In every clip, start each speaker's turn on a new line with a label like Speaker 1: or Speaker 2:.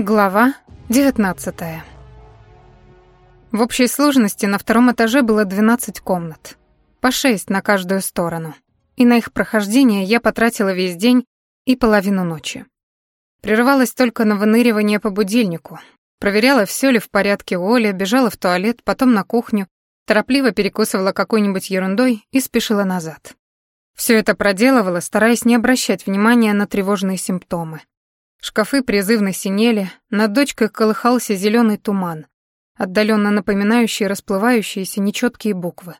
Speaker 1: Глава 19. В общей сложности на втором этаже было 12 комнат, по 6 на каждую сторону. И на их прохождение я потратила весь день и половину ночи. Прерывалась только на выныривание по будильнику. Проверяла, все ли в порядке у Оли, бежала в туалет, потом на кухню, торопливо перекусывала какой-нибудь ерундой и спешила назад. Все это проделывала, стараясь не обращать внимания на тревожные симптомы. Шкафы призывно синели, над дочкой колыхался зеленый туман, отдаленно напоминающий расплывающиеся нечеткие буквы.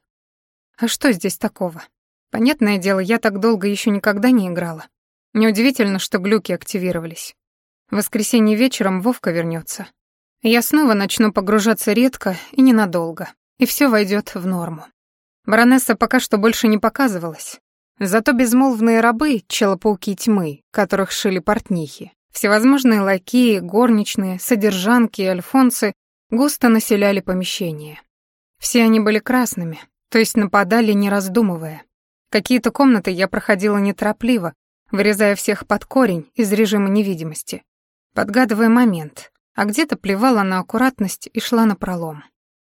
Speaker 1: А что здесь такого? Понятное дело, я так долго еще никогда не играла. Неудивительно, что глюки активировались. В воскресенье вечером Вовка вернется. Я снова начну погружаться редко и ненадолго, и все войдет в норму. Баронесса пока что больше не показывалась. Зато безмолвные рабы, челопауки тьмы, которых шили портнихи, Всевозможные лакеи, горничные, содержанки и альфонсы густо населяли помещение. Все они были красными, то есть нападали, не раздумывая. Какие-то комнаты я проходила неторопливо, вырезая всех под корень из режима невидимости, подгадывая момент, а где-то плевала на аккуратность и шла на пролом.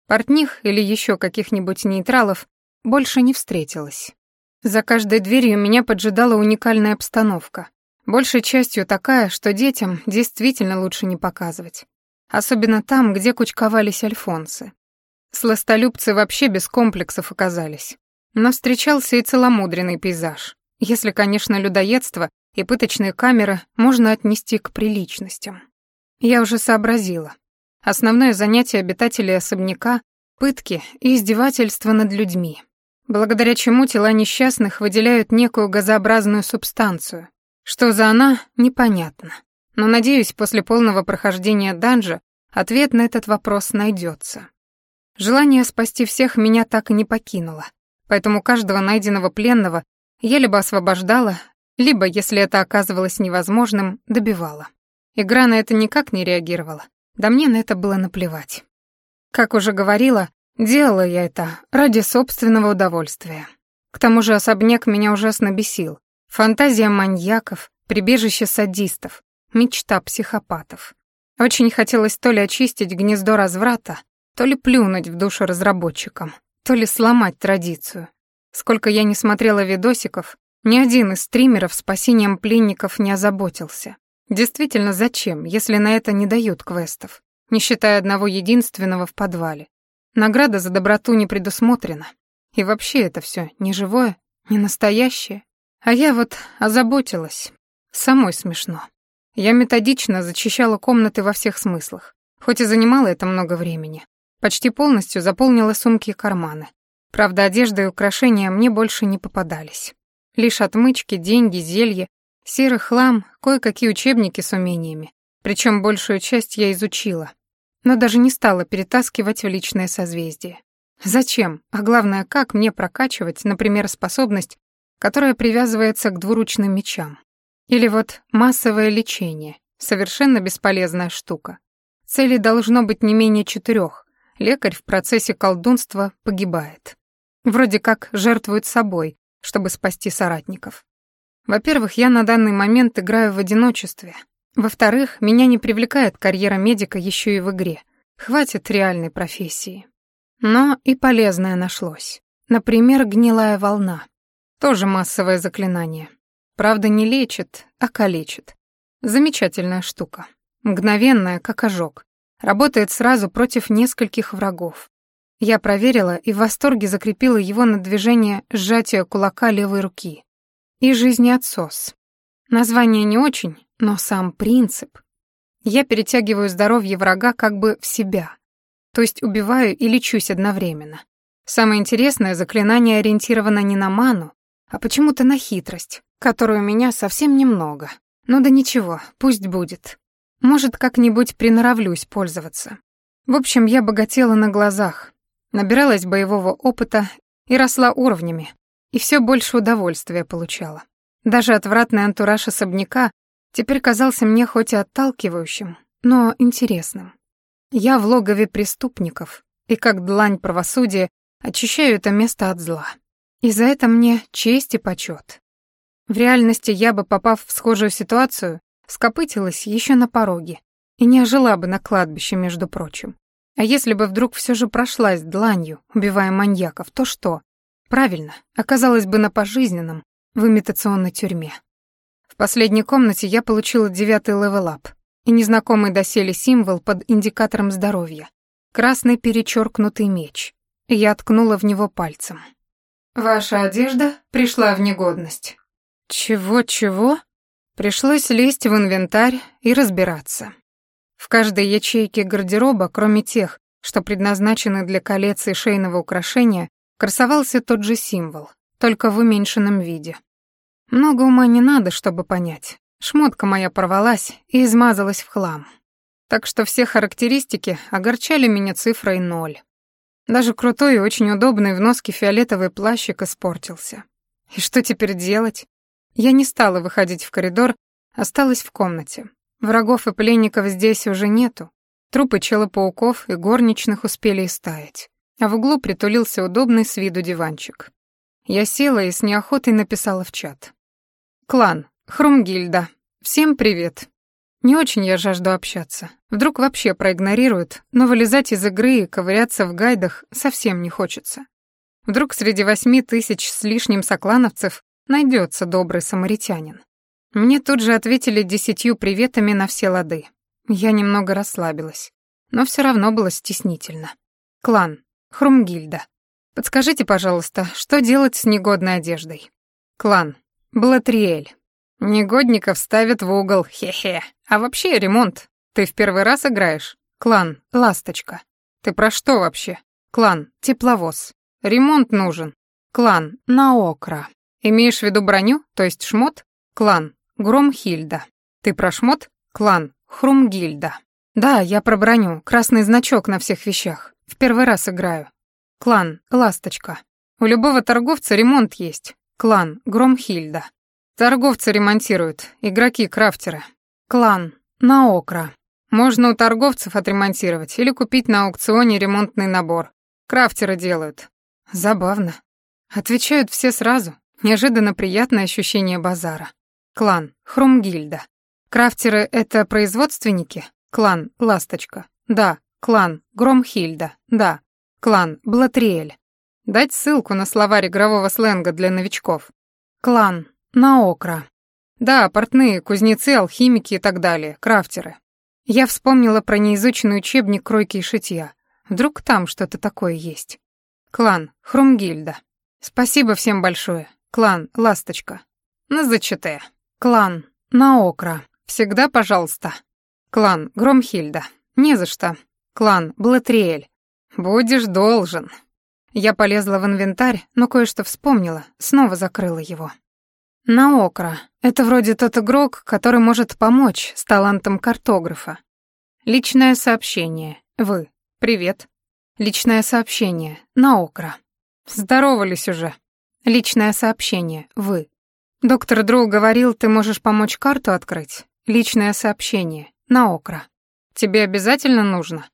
Speaker 1: Портних или еще каких-нибудь нейтралов больше не встретилось. За каждой дверью меня поджидала уникальная обстановка, Большей частью такая, что детям действительно лучше не показывать. Особенно там, где кучковались альфонсы. Сластолюбцы вообще без комплексов оказались. Но встречался и целомудренный пейзаж. Если, конечно, людоедство и пыточные камеры можно отнести к приличностям. Я уже сообразила. Основное занятие обитателей особняка — пытки и издевательства над людьми, благодаря чему тела несчастных выделяют некую газообразную субстанцию, что за она, непонятно. Но, надеюсь, после полного прохождения данжа ответ на этот вопрос найдется. Желание спасти всех меня так и не покинуло, поэтому каждого найденного пленного я либо освобождала, либо, если это оказывалось невозможным, добивала. Игра на это никак не реагировала, да мне на это было наплевать. Как уже говорила, делала я это ради собственного удовольствия. К тому же особняк меня ужасно бесил, Фантазия маньяков, прибежище садистов, мечта психопатов. Очень хотелось то ли очистить гнездо разврата, то ли плюнуть в душу разработчикам, то ли сломать традицию. Сколько я не смотрела видосиков, ни один из стримеров спасением пленников не озаботился. Действительно, зачем, если на это не дают квестов, не считая одного единственного в подвале? Награда за доброту не предусмотрена. И вообще это все не живое, не настоящее. А я вот озаботилась. Самой смешно. Я методично зачищала комнаты во всех смыслах, хоть и занимала это много времени. Почти полностью заполнила сумки и карманы. Правда, одежда и украшения мне больше не попадались. Лишь отмычки, деньги, зелья, серый хлам, кое-какие учебники с умениями. Причем большую часть я изучила, но даже не стала перетаскивать в личное созвездие. Зачем? А главное, как мне прокачивать, например, способность которая привязывается к двуручным мечам. Или вот массовое лечение, совершенно бесполезная штука. Целей должно быть не менее четырех. Лекарь в процессе колдунства погибает. Вроде как жертвует собой, чтобы спасти соратников. Во-первых, я на данный момент играю в одиночестве. Во-вторых, меня не привлекает карьера медика еще и в игре. Хватит реальной профессии. Но и полезное нашлось. Например, гнилая волна. Тоже массовое заклинание. Правда, не лечит, а калечит. Замечательная штука. Мгновенная, как ожог. Работает сразу против нескольких врагов. Я проверила и в восторге закрепила его на движение сжатия кулака левой руки. И жизнеотсос. Название не очень, но сам принцип. Я перетягиваю здоровье врага как бы в себя. То есть убиваю и лечусь одновременно. Самое интересное, заклинание ориентировано не на ману, а почему-то на хитрость, которой у меня совсем немного. Ну да ничего, пусть будет. Может, как-нибудь приноровлюсь пользоваться. В общем, я богатела на глазах, набиралась боевого опыта и росла уровнями, и все больше удовольствия получала. Даже отвратный антураж особняка теперь казался мне хоть и отталкивающим, но интересным. Я в логове преступников, и как длань правосудия очищаю это место от зла. И за это мне честь и почет. В реальности я бы, попав в схожую ситуацию, скопытилась еще на пороге И не ожила бы на кладбище, между прочим. А если бы вдруг все же прошлась дланью, убивая маньяков, то что? Правильно, оказалась бы на пожизненном, в имитационной тюрьме. В последней комнате я получила девятый level up и незнакомый доселе символ под индикатором здоровья. Красный перечеркнутый меч. Я ткнула в него пальцем. «Ваша одежда пришла в негодность». «Чего-чего?» Пришлось лезть в инвентарь и разбираться. В каждой ячейке гардероба, кроме тех, что предназначены для колец и шейного украшения, красовался тот же символ, только в уменьшенном виде. Много ума не надо, чтобы понять. Шмотка моя порвалась и измазалась в хлам. Так что все характеристики огорчали меня цифрой ноль. Даже крутой и очень удобный в носке фиолетовый плащик испортился. И что теперь делать? Я не стала выходить в коридор, осталась в комнате. Врагов и пленников здесь уже нету. Трупы челопауков и горничных успели истаять. А в углу притулился удобный с виду диванчик. Я села и с неохотой написала в чат. «Клан, Хрумгильда, всем привет. Не очень я жажду общаться. Вдруг вообще проигнорируют, но вылезать из игры и ковыряться в гайдах совсем не хочется. Вдруг среди восьми тысяч с лишним соклановцев найдется добрый самаритянин. Мне тут же ответили десятью приветами на все лады. Я немного расслабилась, но все равно было стеснительно. Клан, Хрумгильда. Подскажите, пожалуйста, что делать с негодной одеждой? Клан, Блатриэль. Негодников ставят в угол, хе-хе. А вообще ремонт. Ты в первый раз играешь? Клан, Ласточка. Ты про что вообще? Клан, Тепловоз. Ремонт нужен. Клан, Наокра. Имеешь в виду броню, то есть шмот? Клан, Громхильда. Ты про шмот? Клан, Хрумгильда. Да, я про броню, красный значок на всех вещах. В первый раз играю. Клан, Ласточка. У любого торговца ремонт есть. Клан, Громхильда. Торговцы ремонтируют, игроки-крафтеры. Клан, Наокра. Можно у торговцев отремонтировать или купить на аукционе ремонтный набор. Крафтеры делают. Забавно. Отвечают все сразу. Неожиданно приятное ощущение базара. Клан, Хрумгильда. Крафтеры — это производственники? Клан, Ласточка. Да. Клан, Громхильда. Да. Клан, Блатриэль. Дать ссылку на словарь игрового сленга для новичков. Клан, Наокра. Да, портные, кузнецы, алхимики и так далее, крафтеры. Я вспомнила про неизученный учебник кройки и шитья. Вдруг там что-то такое есть. Клан, Хрумгильда. Спасибо всем большое. Клан, Ласточка. На ЗЧТ. Клан, Наокра. Всегда пожалуйста. Клан, Громхильда. Не за что. Клан, Блатриэль. Будешь должен. Я полезла в инвентарь, но кое-что вспомнила, снова закрыла его. Наокра. Это вроде тот игрок, который может помочь с талантом картографа. Личное сообщение. Вы. Привет. Личное сообщение. Наокра. Здоровались уже. Личное сообщение. Вы. Доктор Дроу говорил, ты можешь помочь карту открыть. Личное сообщение. Наокра. Тебе обязательно нужно?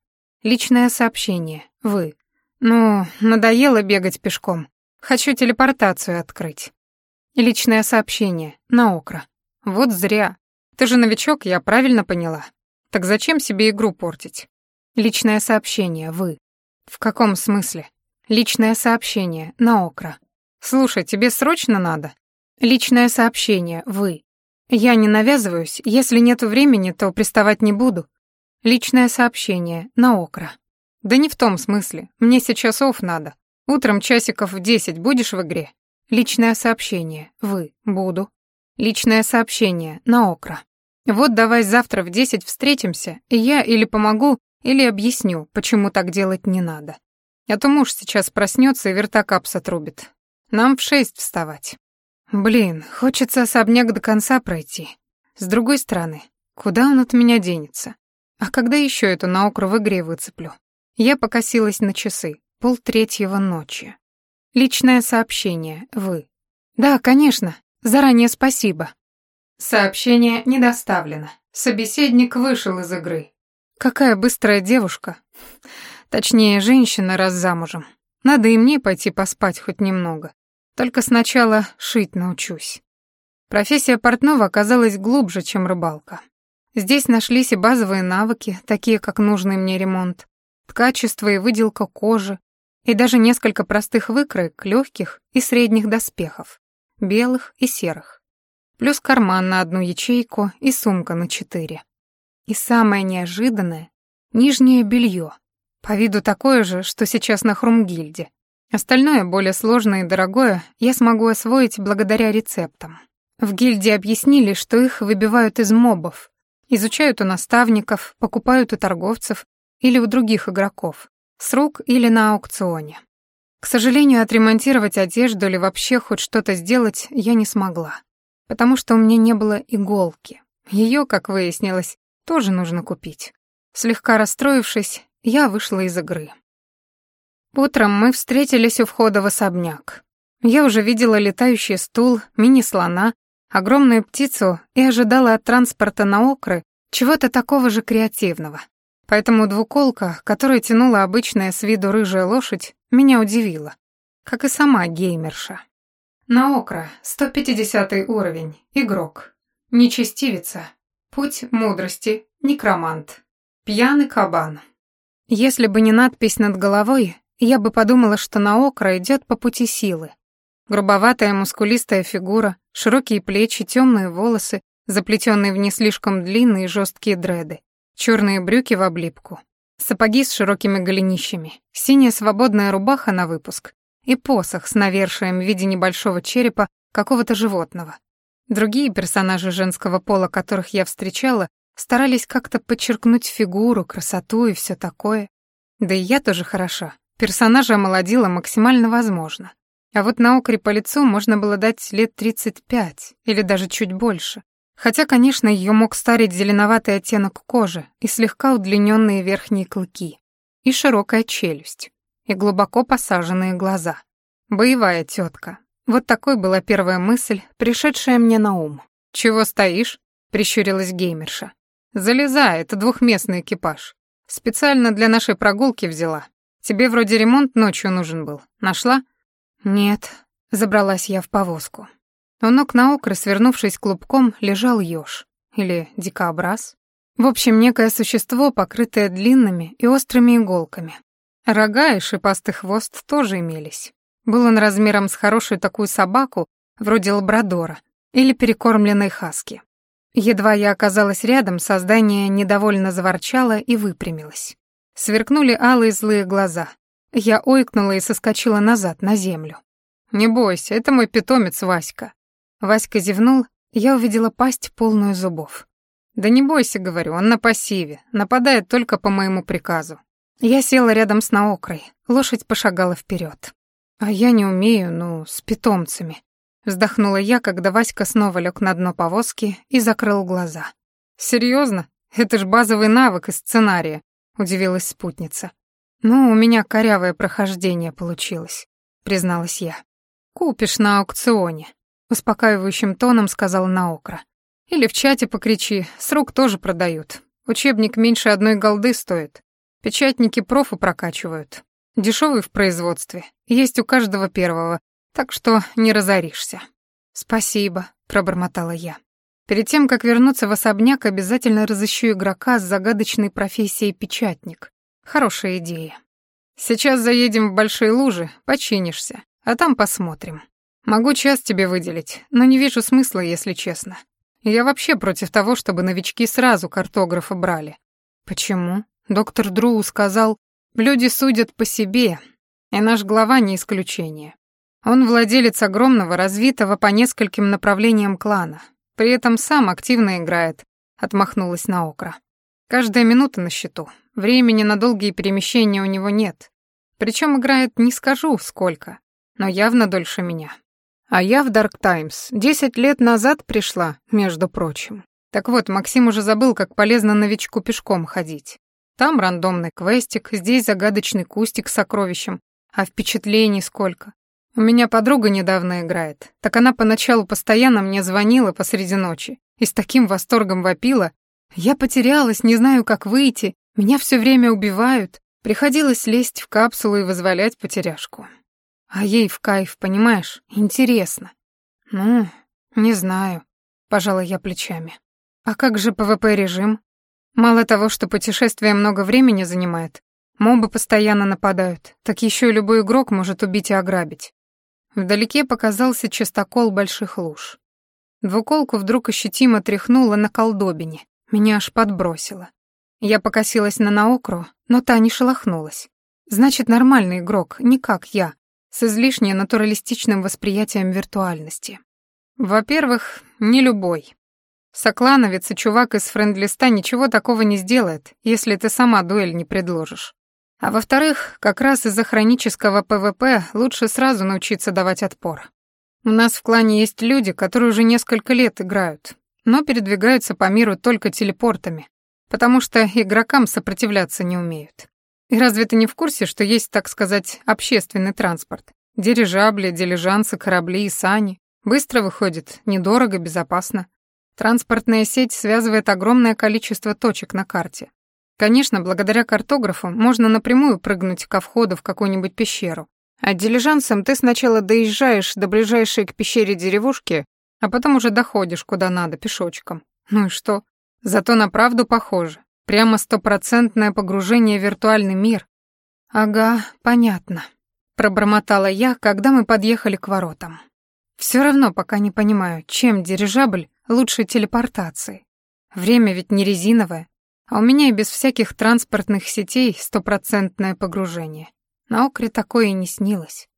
Speaker 1: Личное сообщение. Вы. Ну, надоело бегать пешком. Хочу телепортацию открыть. Личное сообщение. Наокра. Вот зря. Ты же новичок, я правильно поняла. Так зачем себе игру портить? Личное сообщение. Вы. В каком смысле? Личное сообщение. Наокра. Слушай, тебе срочно надо? Личное сообщение. Вы. Я не навязываюсь. Если нет времени, то приставать не буду. Личное сообщение. На окра. Да не в том смысле. Мне сейчас офф надо. Утром часиков в десять будешь в игре? Личное сообщение. Вы. Буду. Личное сообщение. На окра. Вот давай завтра в десять встретимся, и я или помогу, или объясню, почему так делать не надо. А то муж сейчас проснется и вертокапс отрубит. Нам в шесть вставать. Блин, хочется особняк до конца пройти. С другой стороны, куда он от меня денется? А когда еще эту науку в игре выцеплю? Я покосилась на часы. Полтретьего ночи. Личное сообщение. Вы. Да, конечно. Заранее спасибо. Сообщение не доставлено. Собеседник вышел из игры. Какая быстрая девушка. Точнее, женщина, раз замужем. Надо и мне пойти поспать хоть немного. Только сначала шить научусь. Профессия портного оказалась глубже, чем рыбалка. Здесь нашлись и базовые навыки, такие как нужный мне ремонт, ткачество и выделка кожи, и даже несколько простых выкроек легких и средних доспехов, белых и серых. Плюс карман на одну ячейку и сумка на четыре. И самое неожиданное — нижнее белье, по виду такое же, что сейчас на Хрумгильде. Остальное, более сложное и дорогое, я смогу освоить благодаря рецептам. В гильдии объяснили, что их выбивают из мобов, изучают у наставников, покупают у торговцев или у других игроков, с рук или на аукционе. К сожалению, отремонтировать одежду или вообще хоть что-то сделать я не смогла, потому что у меня не было иголки. Ее, как выяснилось, тоже нужно купить. Слегка расстроившись, я вышла из игры. Утром мы встретились у входа в особняк. Я уже видела летающий стул, мини-слона, огромную птицу и ожидала от транспорта на окры чего-то такого же креативного. Поэтому двуколка, которая тянула обычная с виду рыжая лошадь, меня удивила, как и сама геймерша. На окра, 150 уровень, игрок, нечестивица, путь мудрости, некромант, пьяный кабан. Если бы не надпись над головой, я бы подумала, что на окра идет по пути силы. Грубоватая мускулистая фигура, широкие плечи, темные волосы, заплетенные в не слишком длинные жесткие дреды, черные брюки в облипку, сапоги с широкими голенищами, синяя свободная рубаха на выпуск и посох с навершием в виде небольшого черепа какого-то животного. Другие персонажи женского пола, которых я встречала, старались как-то подчеркнуть фигуру, красоту и все такое. Да и я тоже хороша, Персонажа омолодила максимально возможно. А вот на окре по лицу можно было дать лет 35 или даже чуть больше. Хотя, конечно, ее мог старить зеленоватый оттенок кожи и слегка удлиненные верхние клыки, и широкая челюсть, и глубоко посаженные глаза. Боевая тетка. Вот такой была первая мысль, пришедшая мне на ум. «Чего стоишь?» — прищурилась геймерша. «Залезай, это двухместный экипаж. Специально для нашей прогулки взяла. Тебе вроде ремонт ночью нужен был. Нашла? Нет, забралась я в повозку. У ног на свернувшись клубком, лежал ёж. Или дикобраз. В общем, некое существо, покрытое длинными и острыми иголками. Рога и шипастый хвост тоже имелись. Был он размером с хорошую такую собаку, вроде лабрадора, или перекормленной хаски. Едва я оказалась рядом, создание недовольно заворчало и выпрямилось. Сверкнули алые злые глаза. Я ойкнула и соскочила назад, на землю. «Не бойся, это мой питомец Васька». Васька зевнул, я увидела пасть, полную зубов. «Да не бойся, — говорю, — он на пассиве, нападает только по моему приказу». Я села рядом с наокрой, лошадь пошагала вперед. «А я не умею, ну, с питомцами», — вздохнула я, когда Васька снова лег на дно повозки и закрыл глаза. «Серьезно? Это ж базовый навык из сценария. — удивилась спутница. «Ну, у меня корявое прохождение получилось», — призналась я. «Купишь на аукционе», — успокаивающим тоном сказала Наокра. «Или в чате покричи, с рук тоже продают. Учебник меньше одной голды стоит. Печатники профу прокачивают. Дешевый в производстве, есть у каждого первого, так что не разоришься». «Спасибо», — пробормотала я. Перед тем, как вернуться в особняк, обязательно разыщу игрока с загадочной профессией печатник. Хорошая идея. Сейчас заедем в большие лужи, починишься, а там посмотрим. Могу час тебе выделить, но не вижу смысла, если честно. Я вообще против того, чтобы новички сразу картографа брали. Почему? Доктор Друу сказал, люди судят по себе, и наш глава не исключение. Он владелец огромного, развитого по нескольким направлениям клана, при этом сам активно играет, отмахнулась на окра. Каждая минута на счету. Времени на долгие перемещения у него нет. Причем играет не скажу сколько, но явно дольше меня. А я в Dark Times десять лет назад пришла, между прочим. Так вот, Максим уже забыл, как полезно новичку пешком ходить. Там рандомный квестик, здесь загадочный кустик с сокровищем, а впечатлений сколько. У меня подруга недавно играет. Так она поначалу постоянно мне звонила посреди ночи и с таким восторгом вопила. Я потерялась, не знаю, как выйти. Меня все время убивают. Приходилось лезть в капсулу и вызволять потеряшку. А ей в кайф, понимаешь? Интересно. Ну, не знаю. Пожала я плечами. А как же ПВП-режим? Мало того, что путешествие много времени занимает, мобы постоянно нападают, так еще и любой игрок может убить и ограбить. Вдалеке показался частокол больших луж. Двуколку вдруг ощутимо тряхнуло на колдобине. Меня аж подбросило. Я покосилась на Наокру, но та не шелохнулась. Значит, нормальный игрок, не как я, с излишне натуралистичным восприятием виртуальности. Во-первых, не любой. Соклановец и чувак из френдлиста ничего такого не сделает, если ты сама дуэль не предложишь. А во-вторых, как раз из-за хронического PvP лучше сразу научиться давать отпор. У нас в клане есть люди, которые уже несколько лет играют, но передвигаются по миру только телепортами, потому что игрокам сопротивляться не умеют. И разве ты не в курсе, что есть, так сказать, общественный транспорт? Дирижабли, дилижансы, корабли и сани. Быстро выходит, недорого, безопасно. Транспортная сеть связывает огромное количество точек на карте. Конечно, благодаря картографу можно напрямую прыгнуть ко входу в какую-нибудь пещеру. А дилижансом ты сначала доезжаешь до ближайшей к пещере деревушки, а потом уже доходишь куда надо пешочком. Ну и что? Зато на правду похоже. Прямо стопроцентное погружение в виртуальный мир. Ага, понятно. Пробормотала я, когда мы подъехали к воротам. Все равно пока не понимаю, чем дирижабль лучше телепортации. Время ведь не резиновое, а у меня и без всяких транспортных сетей стопроцентное погружение. На Окре такое и не снилось.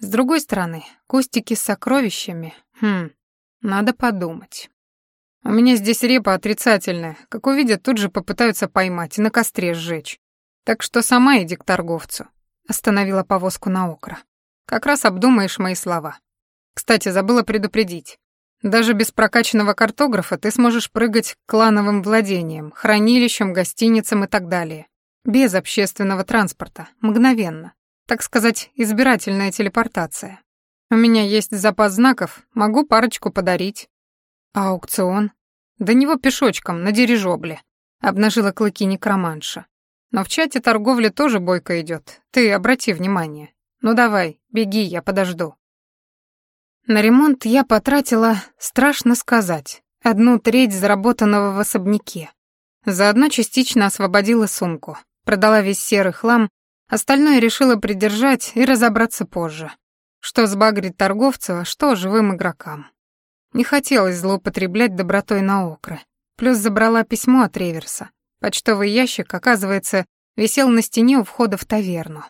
Speaker 1: С другой стороны, кустики с сокровищами, хм, надо подумать. У меня здесь репа отрицательная, как увидят, тут же попытаются поймать и на костре сжечь. Так что сама иди к торговцу. Остановила повозку на окра. Как раз обдумаешь мои слова. Кстати, забыла предупредить. Даже без прокачанного картографа ты сможешь прыгать к клановым владениям, хранилищам, гостиницам и так далее. Без общественного транспорта, мгновенно. Так сказать, избирательная телепортация. У меня есть запас знаков, могу парочку подарить. А аукцион? До него пешочком, на дирижобле. Обнажила клыки некроманша. Но в чате торговли тоже бойко идет. Ты обрати внимание. Ну давай, беги, я подожду. На ремонт я потратила, страшно сказать, одну треть заработанного в особняке. Заодно частично освободила сумку, продала весь серый хлам, остальное решила придержать и разобраться позже. Что сбагрит торговцу, а что живым игрокам. Не хотелось злоупотреблять добротой на окры. Плюс забрала письмо от Реверса. Почтовый ящик, оказывается, висел на стене у входа в таверну.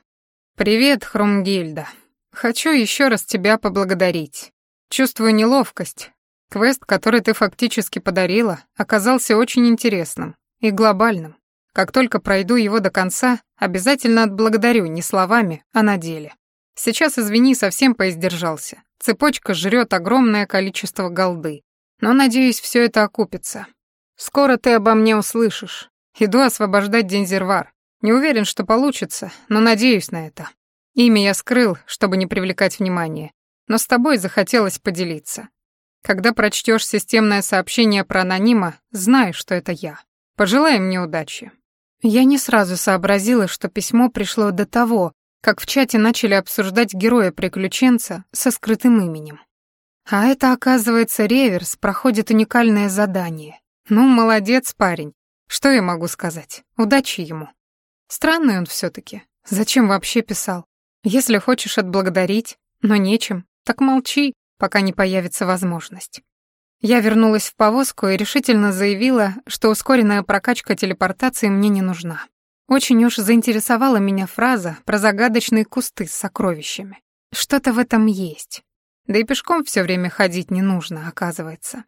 Speaker 1: «Привет, Хрумгильда. Хочу еще раз тебя поблагодарить. Чувствую неловкость. Квест, который ты фактически подарила, оказался очень интересным и глобальным. Как только пройду его до конца, обязательно отблагодарю не словами, а на деле. Сейчас, извини, совсем поиздержался. Цепочка жрет огромное количество голды. Но, надеюсь, все это окупится. Скоро ты обо мне услышишь. Иду освобождать Дензервар. Не уверен, что получится, но надеюсь на это. Имя я скрыл, чтобы не привлекать внимания, но с тобой захотелось поделиться. Когда прочтешь системное сообщение про анонима, знай, что это я. Пожелай мне удачи. Я не сразу сообразила, что письмо пришло до того, как в чате начали обсуждать героя-приключенца со скрытым именем. А это, оказывается, реверс проходит уникальное задание. Ну, молодец, парень. Что я могу сказать? Удачи ему. Странный он все таки Зачем вообще писал? Если хочешь отблагодарить, но нечем, так молчи, пока не появится возможность. Я вернулась в повозку и решительно заявила, что ускоренная прокачка телепортации мне не нужна. Очень уж заинтересовала меня фраза про загадочные кусты с сокровищами. Что-то в этом есть. Да и пешком все время ходить не нужно, оказывается.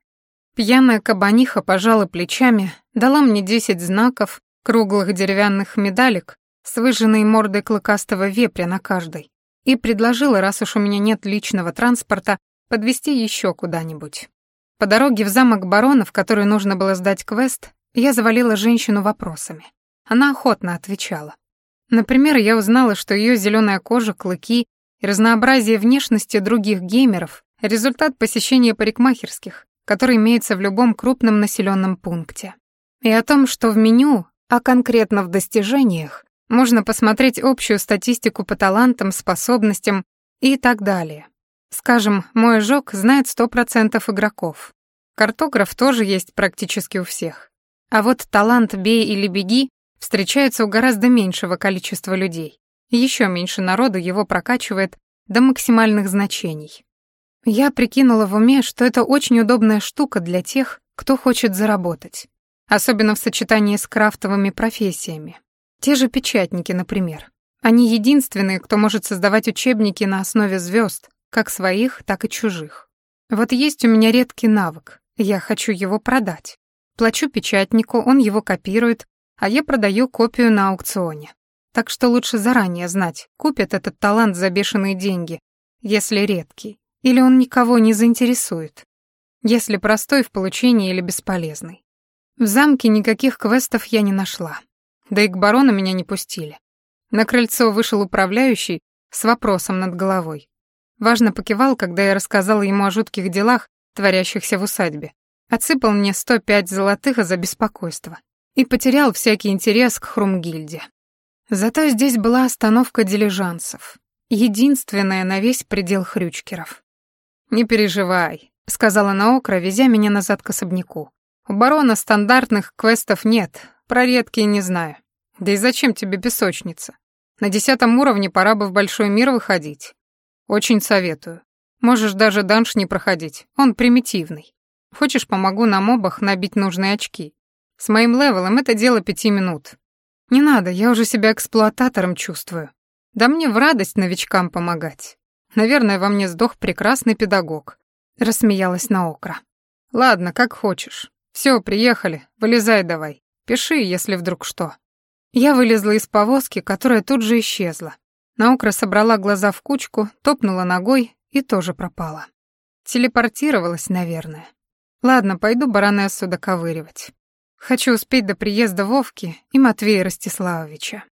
Speaker 1: Пьяная кабаниха пожала плечами, дала мне десять знаков, круглых деревянных медалек с выжженной мордой клыкастого вепря на каждой, и предложила, раз уж у меня нет личного транспорта, подвести еще куда-нибудь. По дороге в замок барона, в который нужно было сдать квест, я завалила женщину вопросами. Она охотно отвечала. Например, я узнала, что ее зеленая кожа, клыки и разнообразие внешности других геймеров — результат посещения парикмахерских, которые имеются в любом крупном населенном пункте. И о том, что в меню, а конкретно в достижениях, можно посмотреть общую статистику по талантам, способностям и так далее. Скажем, мой ожог знает 100% игроков. Картограф тоже есть практически у всех. А вот талант «бей или беги» встречается у гораздо меньшего количества людей. Еще меньше народу его прокачивает до максимальных значений. Я прикинула в уме, что это очень удобная штука для тех, кто хочет заработать. Особенно в сочетании с крафтовыми профессиями. Те же печатники, например. Они единственные, кто может создавать учебники на основе звезд, как своих, так и чужих. Вот есть у меня редкий навык. Я хочу его продать. Плачу печатнику, он его копирует, а я продаю копию на аукционе. Так что лучше заранее знать, купят этот талант за бешеные деньги, если редкий, или он никого не заинтересует, если простой в получении или бесполезный. В замке никаких квестов я не нашла, да и к барону меня не пустили. На крыльцо вышел управляющий с вопросом над головой. Важно покивал, когда я рассказала ему о жутких делах, творящихся в усадьбе. Отсыпал мне 105 золотых за беспокойство и потерял всякий интерес к Хрумгильде. Зато здесь была остановка дилижансов, единственная на весь предел хрючкеров. «Не переживай», — сказала Наокра, везя меня назад к особняку. «У барона стандартных квестов нет, про редкие не знаю. Да и зачем тебе песочница? На десятом уровне пора бы в большой мир выходить. Очень советую. Можешь даже данж не проходить, он примитивный. Хочешь, помогу на мобах набить нужные очки. С моим level ом это дело пяти минут. Не надо, я уже себя эксплуататором чувствую. Да мне в радость новичкам помогать. Наверное, во мне сдох прекрасный педагог. Рассмеялась на окра. Ладно, как хочешь. Все, приехали, вылезай давай. Пиши, если вдруг что. Я вылезла из повозки, которая тут же исчезла. Наукра собрала глаза в кучку, топнула ногой и тоже пропала. Телепортировалась, наверное. Ладно, пойду баронессу доковыривать. Хочу успеть до приезда Вовки и Матвея Ростиславовича.